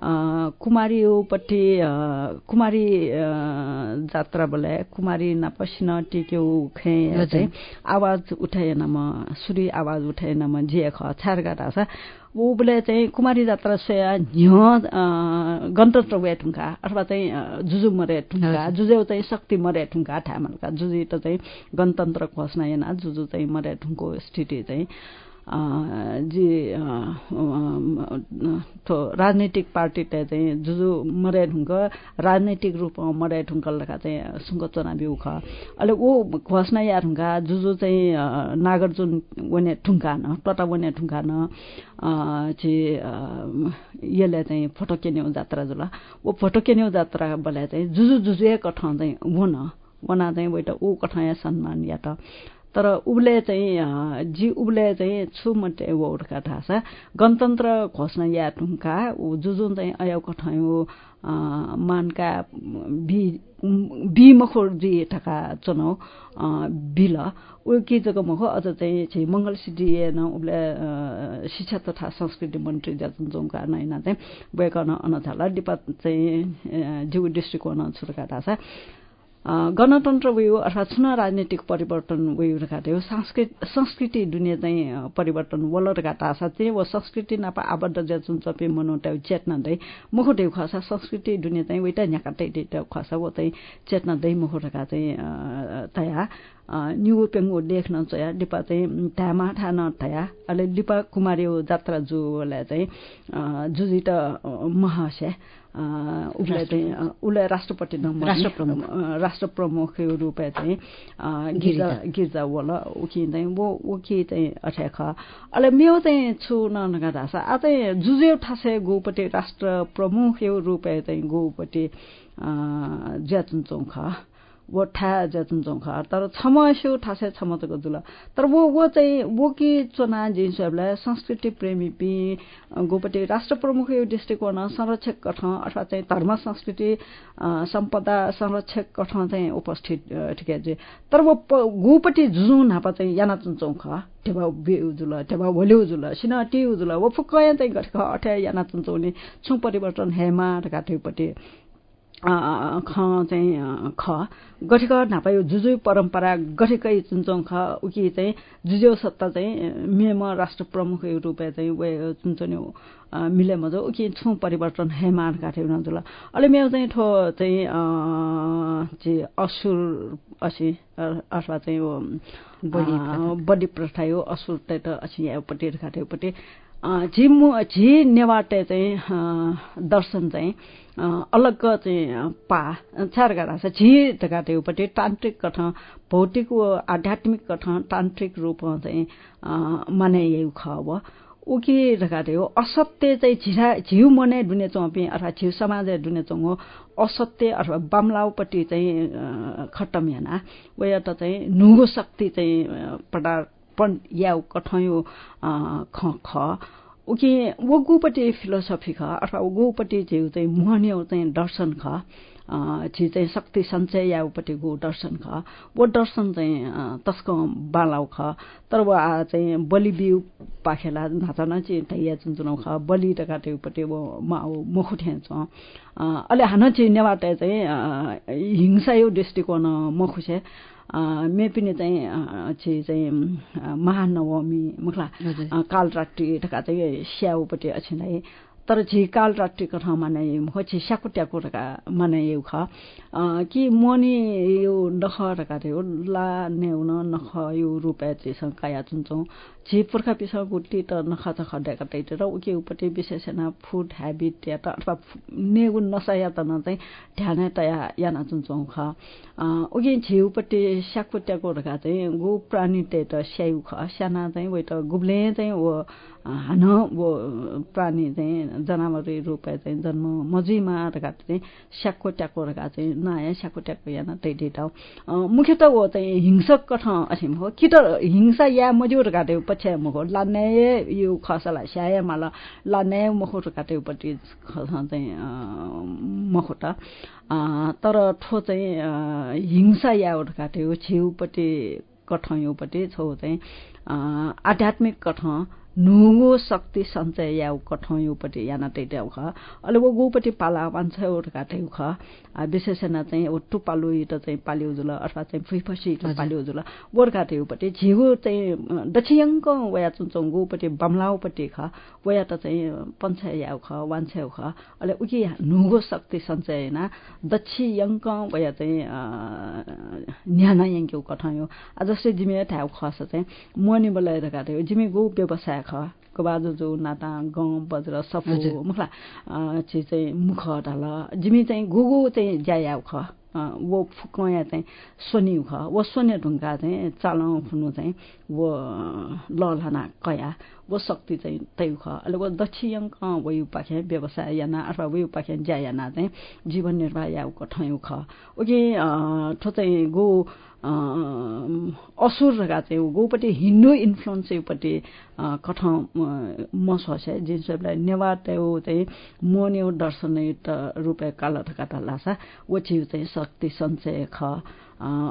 कुमारीपट्टि कुमारी जात्रा बोले कुमारी नापसिन टिक्यौ खे चाहिँ आवाज उठाएन म सुरी आवाज उठाएन म जे ख छार गाटा छ। ऊ बोले चाहिँ कुमारी जात्रा से न्य गणतन्त्र वे ठुङ्का अथवा चाहिँ जुजु मरे ठुङ्का जुजेउ चाहिँ शक्ति मरे ठुङ्का ठामलका जुजी त चाहिँ गणतन्त्र एना जुजु चाहिँ मरे ठुङ्को स्थिति चाहिँ। जी राजनैतिक पार्टी चाहिँ जुजु मरे ढुङ्ग राजनैतिक रूपमा मरे ढुङ्ग लगा चाहिँ सुङ्ग चुनावी उख अहिले ऊ घोषणा या ढुङ्गा जुजु चाहिँ नागार्जुन वने ढुङ्गा न टटा वने ढुङ्गा न चाहिँ यसले चाहिँ फोटो केन्यौ जात्रा जुला। ऊ फोटो केन्यौ जात्रा बोले चाहिँ जुजु जुजु एक चाहिँ वुन वना चाहिँ वैट ऊ कठाया सम्मान या त। तर उबले चाहिँ जी उबले चाहिँ छु मटे उड्का ठासा गणतन्त्र घोषणा या टुङ्का ऊ जुजुन चाहिँ अयाउ कठायो मानका बि बि मखोर जी ठका चुनाउ बिल। ऊ के जग्गा मखो अझ चाहिँ चाहिँ मङ्गल सिटी न उसले शिक्षा तथा संस्कृति मन्त्री जाजुन जोङका नैना चाहिँ बेकन अनथाला डिपा चाहिँ जिउ डिस्ट्रिक्ट वन थासा। गणतन्त्र उयो अर्थात् सुन राजनीतिक परिवर्तन उयो घाटे सांस्कृत संस्कृति दुनियाँ चाहिँ परिवर्तन वलर घाटा आशा चाहिँ वो संस्कृति नापा आबद्ध जुन चपे मनोटा चेतना दै मुखो दै खुवासा संस्कृति दुनियाँ चाहिँ वेटा न्याका दै खुवासा वो चाहिँ चेतना दै मुखो ढका चाहिँ तया। न्यु पेङ्गो लेख्न चया लिपा चाहिँ ढामा ठान थया अहिले लिपा कुमारी जात्रा जुलाई चाहिँ जुजी त महास्या उसलाई चाहिँ उसलाई राष्ट्रपति राष्ट्र प्रमुख राष्ट्र प्रमुख रूपमा चाहिँ गिर्जा। गिर्जा वला उखि चाहिँ वो उखि चाहिँ अठ्याख अहिले मेउ चाहिँ छु नगा आ चाहिँ जुजे ठासे गोपट्टि राष्ट्र प्रमुख रूपमा चाहिँ गोपट्टि ज्याचुन चौख। वो ठा जतन चौख तर छमस्यो ठासे छम त गजुल तर वो वो चाहिँ वो कि चुना जिन्सहरूलाई संस्कृति प्रेमी पि गोपटे राष्ट्र प्रमुख यो वन संरक्षक कठ अथवा चाहिँ धर्म संस्कृति सम्पदा संरक्षक कठ चाहिँ उपस्थित ठिकै चाहिँ तर वो गोपट्टि जुजु नापा चाहिँ याना चुन्छौख टेबा बे उजुल टेबा भोलि उजुल सिन टी उजुल वो फुक्क चाहिँ घटक अठ्या याना चुन्छौने छु परिवर्तन हेमा ढकाठेपट्टि ख चाहिँ ख। गठिक नापायो जुजु परम्परा गठिकै चुन्छौँ ख उकि चाहिँ जुजो सत्ता चाहिँ मेम राष्ट्र प्रमुख रूपमा चाहिँ वे चुन्छौँ मिले मजा। उकि छु परिवर्तन हेमान काठे नजुल अहिले मेरो चाहिँ ठो चाहिँ असुर असी अथवा चाहिँ बडी प्रथा। हो असुर त असी यापट्टि खाटेपट्टि झि झि नेवाटे चाहिँ दर्शन चाहिँ अलग चाहिँ पा चार गाडा छ झि घाटेपट्टि तान्त्रिक कठ भौतिक आध्यात्मिक कठ तान्त्रिक रूपमा चाहिँ माने यही ख अब उकी ढकाटे हो असत्य चाहिँ झिरा झिउ मने डुने चौपी अथवा झिउ समाज डुने चौँ हो। असत्य अथवा बामलाउपट्टि चाहिँ खट्टम याना वे त चाहिँ नुगो शक्ति चाहिँ पदार्थ पन या कठयो ख ख। उकि वो गुपट्टि फिलोसफी ख अथवा गुपट्टि झिउ चाहिँ मुहन्यो चाहिँ दर्शन ख झि चाहिँ शक्ति सञ्चय या उपट्टि गो दर्शन ख वो दर्शन चाहिँ तस्को बालाउ ख तर वो चाहिँ बलि बिउ पाखेला नाचन चाहिँ तैया जुन चुनाउ ख बलि त काटे उपट्टि वो माउ मुखुठे छ अहिले हान चाहिँ नेवाटे चाहिँ हिंसा यो दृष्टिकोण मखुसे मे पनि चाहिँ छि चाहिँ महानवमी मुखला कालरात्री ढका चाहिँ स्याउपट्टि अछिलाई तर झि काल रात्रि कथा माने होछि स्याकुट्याको ढका माने यौ ख कि मनि यो नख ढका थियो ला नेउन नख यो रुपया चाहिँ काया चुन्छौँ झि पुर्खा पिसा गुटी त नखा त खड्याका तैट र उके विशेष फुड ह्याबिट या त अथवा नेगु नसा या त न चाहिँ ध्यान तया याना ख उगे झिउपट्टि स्याकुट्याको ढका चाहिँ गो प्राणी त स्याउ ख साना चाहिँ वे त गुब्ले चाहिँ वो हान वो प्राणी चाहिँ जनावर रूपमा चाहिँ जन्म मजिमा ढका चाहिँ स्याक्को ट्याको ढका चाहिँ नयाँ स्याक्को ट्याको याना तैटे टाउ मुख्यत वो चाहिँ हिंसक कठ असिम हो कि त हिंसा या मज्यो ढका पछि मुखो लाने यो खसला स्याए माला लाने मुखो काटेपट्टि चाहिँ मखोट तर ठो चाहिँ हिंसा या काट्यो छेउपट्टि कठौँपट्टि छौ चाहिँ आध्यात्मिक कठ नुगो शक्ति सञ्चय याउ कठौँपट्टि याना टैट्याउ ख। अहिले वो गोपट्टि पाला पान्छ काट्यौ ख। विशेषण चाहिँ ओ टुपालु त चाहिँ पाल्यो जुल अथवा चाहिँ फुइफसी पाल्यो जुल गोर्खा टेउपट्टि झिगो चाहिँ दक्षियङ्क वया चुन्छौँ गोपट्टि बमलाउपट्टि ख। वया त चाहिँ पञ्चाय याउ ख वान्छ्याउ ख। अहिले उकि नुगो शक्ति सञ्चय होइन दक्षियङ्क वया चाहिँ न्याना यङ्क्यौ कठौँ जस्तै जिमे ठ्याउ खस चाहिँ मनी बोलाएर काट्यो जिमे गो व्यवसाय ख कबाजो जो नाता गहुँ बज्र सफो मुखला चाहिँ मुख ढल जिमी चाहिँ गुगु चाहिँ ज्याया ख वो फुकया चाहिँ सोनी ख वो सोने ढुङ्गा चाहिँ चालाउ फुनु चाहिँ वो ललहना कया वो शक्ति चाहिँ तै ख अहिले वो दक्षियङ्क वयु पाखे व्यवसाय याना अथवा वयु पाखे ज्या याना चाहिँ जीवन निर्वाह याउको ठयौ ख। ओके ठो चाहिँ गो असुरका चाहिँ गोपट्टि हिन्दू इन्फ्लुएन्सपट्टि कठ मसोसे जिन्सलाई नेवा त्यो चाहिँ मोन्यो दर्शन रुपे काला ठकाटा लासा चिउ चाहिँ शक्ति सञ्चय ख।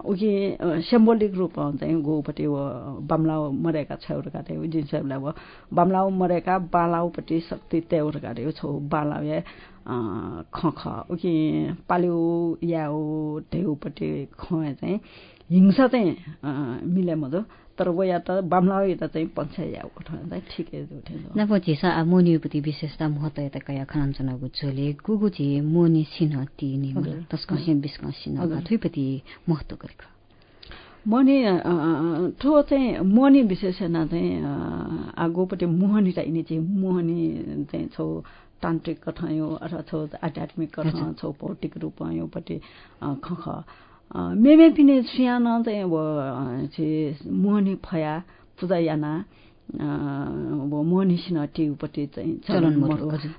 उकि सिम्बोलिक रूपमा चाहिँ गोपट्टि बाम्लाउ मरेका छेउरका थियो जिन्सहरूलाई अब बाम्लाउ मरेका बालाउपट्टि शक्ति त्याउरका थियो छौ बालाउ या ख ख। उकि पाल्यो याउ ढेउपट्टि ख चाहिँ हिंसा चाहिँ मिले मजो तर वया त बाम्लाउ यता चाहिँ पञ्चाय याउ चाहिँ ठिकै उठे नपछि सा मोनिपति विशेषता महत्व यता कया खनाञ्चना गुच्छोले गुगुची मोनि सिन तिनी तस्कसिन बिस्कसिन थुइपति महत्व गरेको। मनी ठो चाहिँ मनी विशेषण चाहिँ आगोपट्टि मोहनी चाहिने चाहिँ मोहनी चाहिँ छौ तान्त्रिक कठायो अथवा छौ आध्यात्मिक कथा छौ भौतिक मेमे पिने सुयान चाहिँ अब मोहनी फया पूजा याना अब मोहनिसिन टिउपट्टि चाहिँ चलन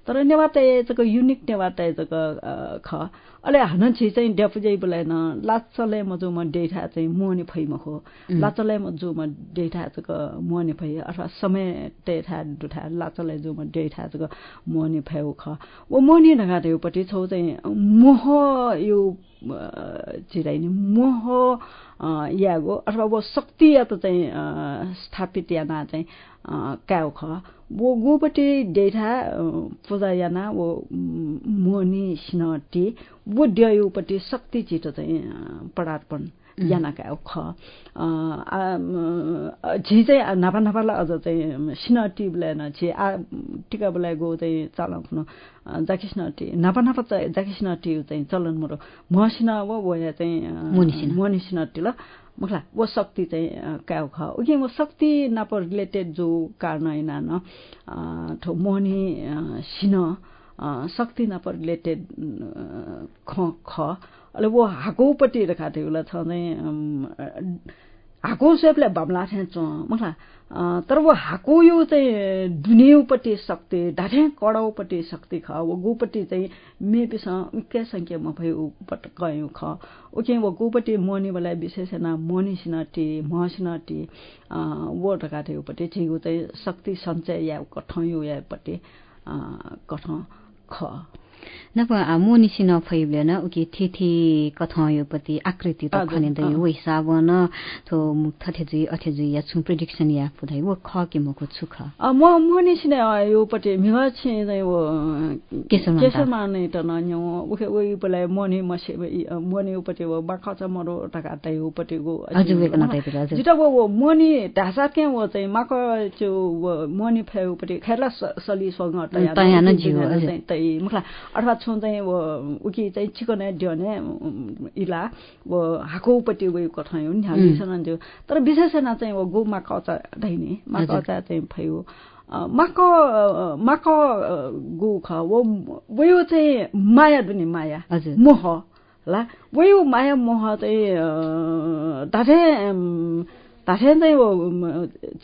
तर नेवार त युनिक नेवार त ख अहिले हान छि चाहिँ ड्यापुजै बोलाएन लाचलै मजु म डेठा चाहिँ मोहनी फैमा हो। लाचलै म जो म डेठा चाहिँ मोहनी फै अथवा समय डेठा डुठा लाचलै जो म डेठा चाहिँ मोहनी फै ख। ओ मोहनी ढगाटेपट्टि छौ चाहिँ मोह यो चिराइने मोह यागो अथवा वो शक्ति या त चाहिँ स्थापित याना चाहिँ क्याउ ख। वो गोपट्टि डेठा पूजा याना वो सिनटी वो ड्यायुपट्टि शक्ति छिटो चाहिँ पदार्पण यानाका ख झि चाहिँ नापा नापालाई अझ चाहिँ सिनटी बोलाएन छि आ टिका बोलाए गो चाहिँ चलाउनु जाकिस्नटी नापा नापा चाहिँ जाकिस्नटी चाहिँ चलन मरो महसिन अब वया चाहिँ मोनिसिनटी ल मुखला वो शक्ति चाहिँ क्याउ ख उके वो शक्ति नाप रिलेटेड जो कारण न ठो मोहनी सिन शक्ति नाप रिलेटेड ख ख वो हाकोपट्टि रेखा थियो उसलाई छ चाहिँ हाको सेपलाई भम्ला थिएँ च मखला तर वो हाको यो चाहिँ दुनियाउपट्टि शक्ति ढाठे कडाउपट्टि शक्ति ख वो गोपट्टि चाहिँ मेपीसँग उक्कै सङ्ख्यामा भयो गयौँ ख उके वो गोपट्टि मोनीवाला विशेषण मोनिसिन टी महसिन टी वो ढका थियोपट्टि छिगो चाहिँ शक्ति सञ्चय या कठौँ यापट्टि कठ ख नप मोनिसी नफैब्लेन उकि थिथि कथयोपति आकृति त खनिन्द यो हिसाब न थो थथेजु अथेजु या छु प्रेडिक्सन या फुदाइ वो ख के मको छु ख म मोनिसी न यो पटे मिवा छे नै वो केसमा केसमा नै त न न्यौ उखे ओइ पले मोनि मसे मोनि उपटे वो बाखा छ मरो टका तै उपटे गो हजुर वेक न तै हजुर। जिता वो मोनि ढासा के वो चाहिँ माको छु मोनि फे उपटे खेला सली सँग तया तया न जिउ तै मुखला। अथवा छु चाहिँ उकि चाहिँ चिकन ड्यने इला वो हाकोपट्टि उयो कठायो नि हालिसन त्यो तर विशेषण चाहिँ वो गो माका ढाइने माका चाहिँ भयो माक माक गो ख वो उयो चाहिँ माया दुनि माया मोह ला। उयो माया मोह चाहिँ ढाठे ढाठे चाहिँ वो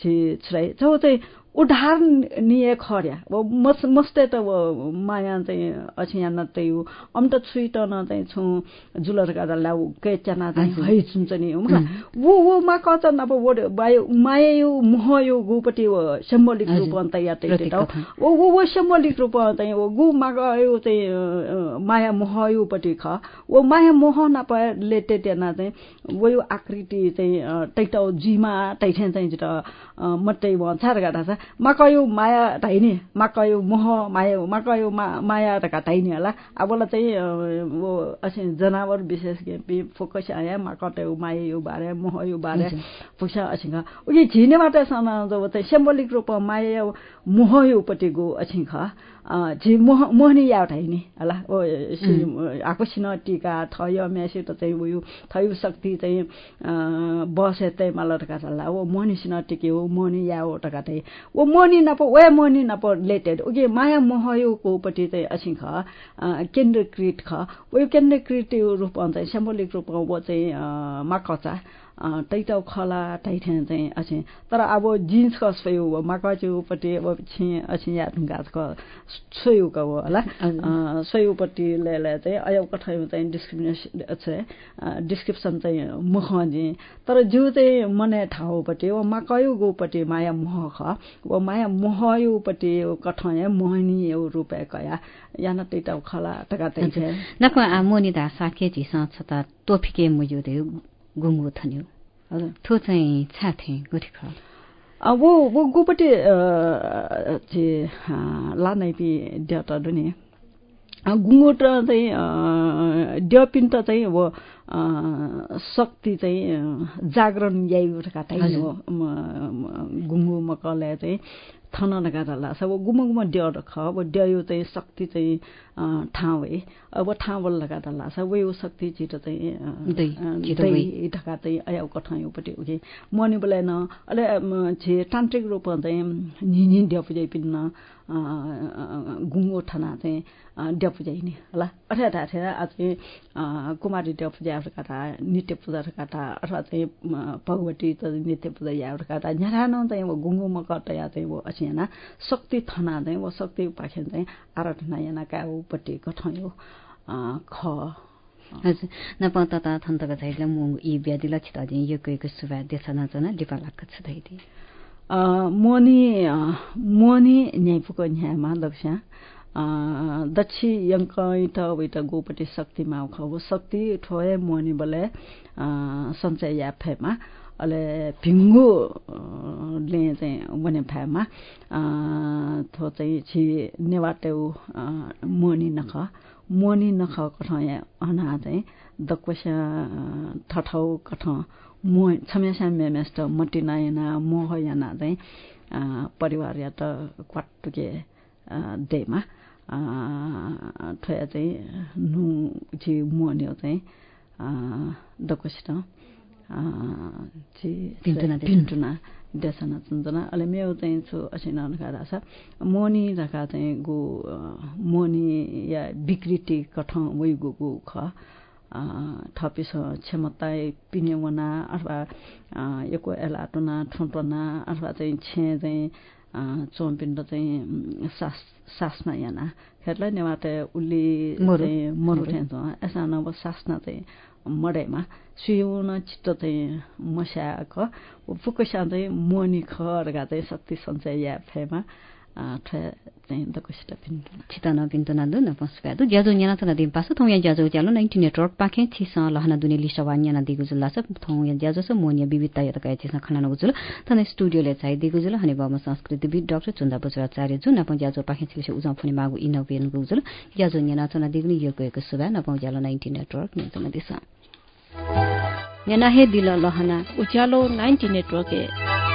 छिराइ चाहिँ उदाहरणीय खर्या। मस मस्ते त माया चाहिँ अछिया न त्यही अम त छुइ त न चाहिँ छु। जुलर गाडा ल्याउ के चना चाहिँ है सुन्छ नि। वो वो मा कच अब वो बायो माया यो मोह यो गोपट्टि सिम्बोलिक रूप अन्त या त्यही वो वो वो सिम्बोलिक रूप चाहिँ वो गु मा यो चाहिँ माया मोह योपट्टि ख। वो माया मोह न रिलेटेड याना चाहिँ वो यो आकृति चाहिँ टैटाउ जिमा टैठे चाहिँ मट्टै छार गाडा छ। मकयो माया ढाइने मकयो मोह माया मकयो माया ढका ढाइने होला अबलाई चाहिँ वो असे जनावर विशेष फोकस आया मकटयो माया यो बारे मोह यो बारे पुसा असिङ उयो झिनेबाट जब चाहिँ सिम्बोलिक रूपमा माया मोह योपट्टि गो असिङ झि मोह मोहनी यावट हैनी होला? ओ आकुसिन टिका थय त चाहिँ उयो थयो शक्ति चाहिँ बसे चाहिँ माल टका चल्ला। ओ मोहनीसिन टिके हो? मोहनी याव टका चाहिँ। ओ मोहनी नप वे मोहनी नप लेटेड। उके माया मोह योपट्टि चाहिँ असिङ ख केन्द्रीकृत ख। उयो केन्द्रीकृत रूपमा चाहिँ सिम्बोलिक रूपमा वो चाहिँ माकचा। तैटाउ खला तैठ्यान चाहिँ अछे तर अब जिन्स क सोयु माका चेउपट्टि अब छि अछे या ढुङ्गा क सोयु क हो होला सोयुपट्टि चाहिँ अयौ कठयु चाहिँ डिस्क्रिमिनेसन छ डिस्क्रिप्सन चाहिँ मुख जी तर जिउ चाहिँ मने ठाउँपट्टि व माकयु गोपट्टि माया मोह ख व माया मोहयुपट्टि कठय मोहनी यो रुपे कया याना तैटाउ खला टका तैठे नक मोनि दा साके छ तोफिके मुजु दे गुङ्गु थन्यो थो चाहिँ छाथे गुठिख वो वो गुपट्टि जे लानाइपि ड्याटा दुनि गुङ्गुट चाहिँ ड्यपिन त चाहिँ अब शक्ति चाहिँ जागरण याइका टाइम हो। गुङ्गु मकले चाहिँ थन नगारला सब गुम गुम ड्य ख। अब ड्यो चाहिँ शक्ति चाहिँ ठाउँ है। अब ठाउँ बल लगाएर छ वो शक्ति छिटो चाहिँ ढका चाहिँ अया कठाउँपट्टि उके मनि बोलाएन। अहिले छे तान्त्रिक रूपमा चाहिँ निनी पिन्न। गुङ्गो ठना चाहिँ ड्यापुजाइने होला। अठा ठाठेर चाहिँ कुमारी ड्यापुजा काटा नित्य पूजा काटा अथवा चाहिँ भगवती नित्य पूजा या काटा झ्यारान चाहिँ अब गुङ्गुमा कटया चाहिँ वो असियाना शक्ति थना चाहिँ वो शक्ति पाखेन चाहिँ आराधना याना का उपट्टि कठायो ख। हजुर। नप तता थन्तक छैला मु इ ब्यादि लक्षित अझै यो कएको सुभा देश नचना दिपालाक छ दैति मोनी मोनी न्यायपुको न्यायमा दक्ष दक्षि यङ्क इट वैट गोपट्टि शक्ति माउ खो शक्ति ठोए मोनी बोले सञ्चय या फेमा अहिले भिङ्गो ले चाहिँ बने फायमा थो चाहिँ छि नेवाटेउ मोनी नख। मोनी नख कठ अना चाहिँ दक्वस्या ठठौ कठ मो छमेसा मेमेस्ट मटिनायना मोह याना चाहिँ परिवार या त क्वाटुके देमा। ठोया चाहिँ नु छि मोन्यो चाहिँ दक्वसित पिन्टुना। देशना चुन्जना अहिले मेरो चाहिँ छु असिन अनुका छ मोनी राखा चाहिँ गो मोनी या विकृति कठौँ वै गो गो ख थपिस क्षमता पिनेवना अथवा यको एलाटोना ठुटोना अथवा चाहिँ छे चाहिँ चोम्पिन्ड चाहिँ सास सासना याना खेरलाई नेवाट उल्ली मरुठ्यान्छ एसा नब सासना चाहिँ मरेमा सुन चित्त चाहिँ मस्याएको। मसाखुकै चाहिँ मनी खर्गा चाहिँ शक्ति सञ्चय या फेमा सुयुन चित्त चाहिँ मस्याएको फुकुसा चाहिँ मोनी खरगा चाहिँ शक्ति सञ्चय या फेमा चाहिँ दकुसित पिन्टुना छितन पिन्टुना दु न पसुका दु ज्याजो न्याना तना दिन पास थौ या ज्याजो ज्यालो 90 नेटवर्क पाखे छिस लहना दुने लिसवा न्याना दिगु जुल्ला छ थौ या ज्याजो छ मोनिया विविधता यता काय छिस खाना नगु जुल तने स्टुडियोले चाहिँ दिगु जुल हने बम संस्कृति विद डाक्टर चुन्दा बज्राचार्य जुन नप ज्याजो पाखे छिस उजा फुने मागु इनोवेन गु जुल ज्याजो न्याना तना दिगु यो गएको सुबा नप ज्यालो 90 नेटवर्क न्याना दिसा न्याना हे दिल लहना उज्यालो 90 नेटवर्क